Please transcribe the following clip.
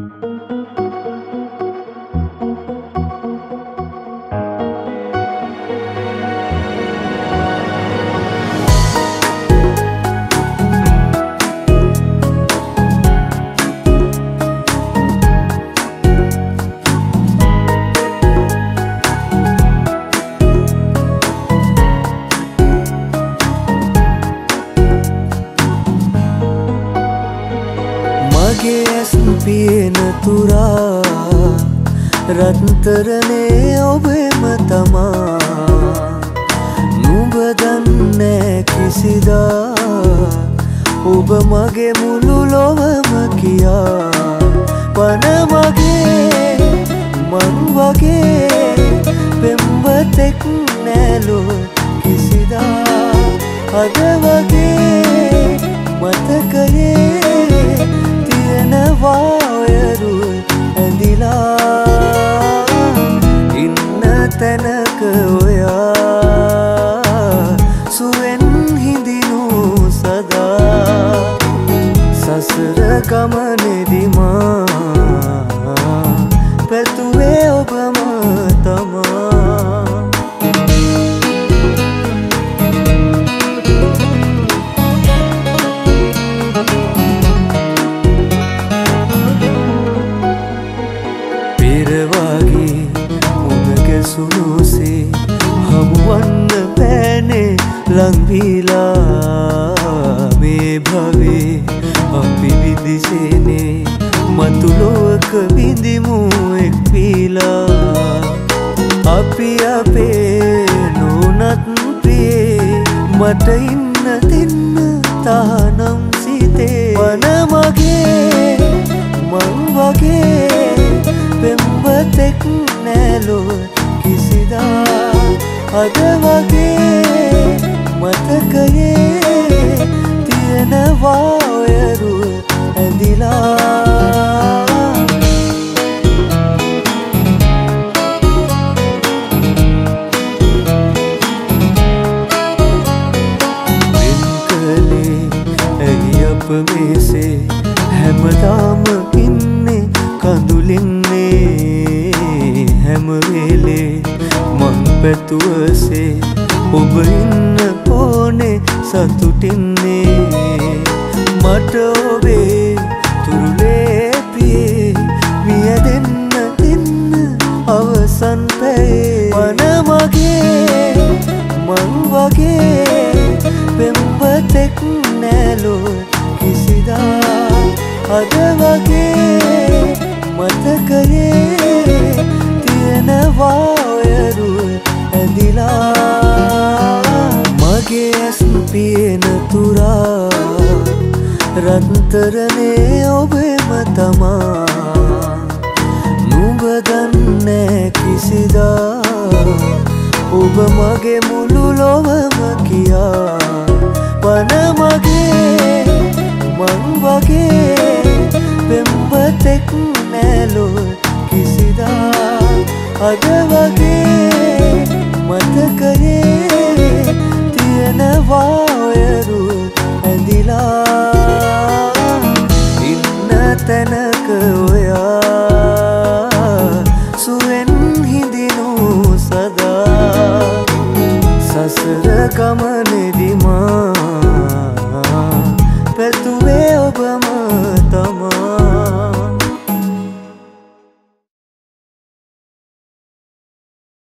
මගේ පියන තුරා රත්තරනේ ඔබෙම තමා නුඹ දන්නෑ කිසිදා ඔබ මගේ මුළු ලොවම කියා පන මගේ මං වගේ පෙම්වතෙක් නෑලො කිසිදා අද වගේ මතකයේ තියෙනවා ඔයරු ඇඳිලා ඉන්න තැනක ඔයා සුවෙන් හිඳිනු සදා සසර ගමනෙදිමා පෙරවාගේ මුණගැසුණුසේ හමුවන්න පෑනේ ලංවීලා. මේ භවේ අපි විදිසේනේ මතුලොවක විඳිමු එක්වීලා. අපි අපේ නොනත් ප්‍රියේ මට ඉන්න දෙන්න පෙම්වතෙක් නෑලොව කිසිදා අද වගේ මතකයේ තියෙනවා ඔයරු ඇඳිලා. වෙන් කළේ ඇයි අප මේසේ හැමදාම ඉන්නේ කඳුලින්නේ හැමවෙලේ මං පැතුවසේ ඔබ ඉන්න ඕනේ සතුටින්නේ. මට ඔබේ තුරුලේ පියේ මිය දෙන්න දෙන්න අවසන් පැයේ. වන මගේ මං වගේ පෙම්වතෙක් නෑලො කිසිදා අද වගේ තියෙනවා ඔයරු ඇඳිලා. මගේ ඇස් පියන තුරා රත්තරනේ ඔබෙම තමා. නුඹ දන්නෑ කිසිදා ඔබ මගේ මුළු ලොවම කියා. අද වගේ මතකයේ තියෙනවා ඔයරු ඇඳිලා ඉන්න තැනක ඔයා සුවෙන් හිඳිනු සදා සසර ගමනෙදිමා පැතුවේ ඔබම තමා